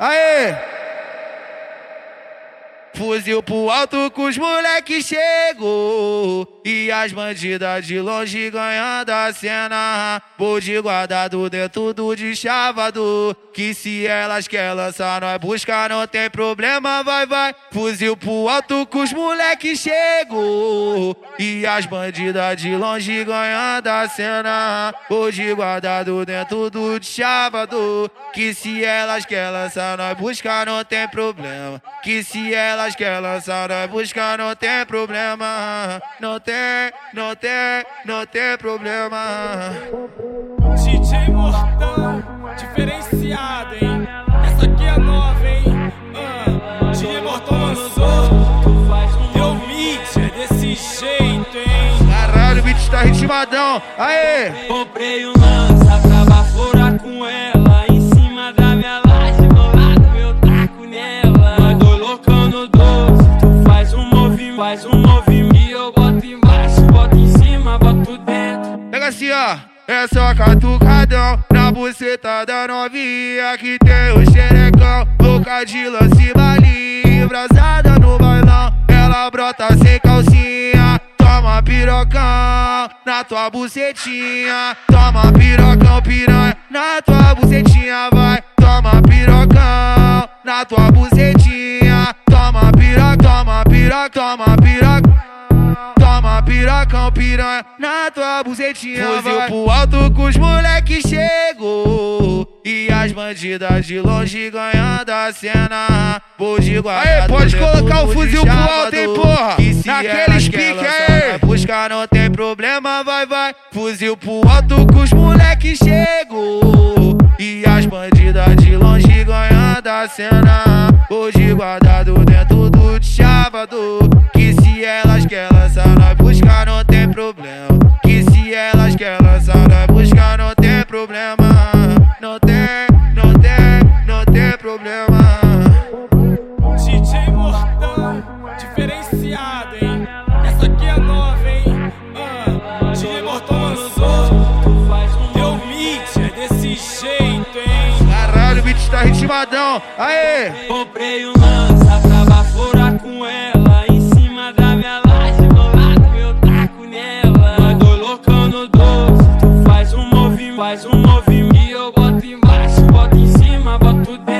Aê! Fuzil pro alto com os moleque chegou. E as bandidas de longe ganhando a cena. Bode guardado dentro do de chavado Que se elas quer lançar nós busca não tem problema. Vai vai Fuzil pro alto com os moleque chegou. E as bandidas de longe ganhando a cena. Bode guardado dentro do de chavado Que se elas quer lançar nós busca não tem problema. Que se elas elas querem lançar na busca, não tem problema. Não tem, não tem, não tem problema. DJ Mortão, diferenciado, hein? Essa aqui é nova, hein? Uh, DJ Mortão lançou. Deu mídia desse jeito, hein? Caralho, o beat tá ritmadão. Aê! Comprei um lança pra no doce, tu faz um movimento, faz um movimento. E eu boto embaixo, boto em cima, boto dentro. Pega assim, ó. É só catucadão na buceta da novinha que tem o xerecão. Louca de lance balinha, brasada no bailão. Ela brota sem calcinha, toma pirocão na tua bucetinha. Toma pirocão, piranha na tua bucetinha, vai. Toma pirocão na tua bucetinha. Toma piroca, toma pirocão, piranha na tua bucetinha Fuzil vai. pro alto com os moleque chegou E as bandidas de longe ganhando a cena. Pode guardar Aê, pode colocar o fuzil pro alto, hein, porra? Naqueles pique aí Busca não tem problema, vai, vai. Fuzil pro alto com os moleque chegou E as bandidas de longe ganhando a cena Hoje guardado dentro do chavador Que se elas querem lançar na busca não tem problema Que se elas querem lançar na busca não tem problema Não tem, não tem, não tem problema DJ Mortão, diferenciado, hein? Essa aqui é nova, hein? Uh, DJ Mortão lançou. Deu mídia desse jeito, beat tá ritmadão, aê! Comprei um lança pra baforar com ela. Em cima da minha laje, meu lado, eu taco nela. Mandou loucão no doce, tu faz um movimento Faz um movimento. E eu boto embaixo, boto em cima, boto dentro.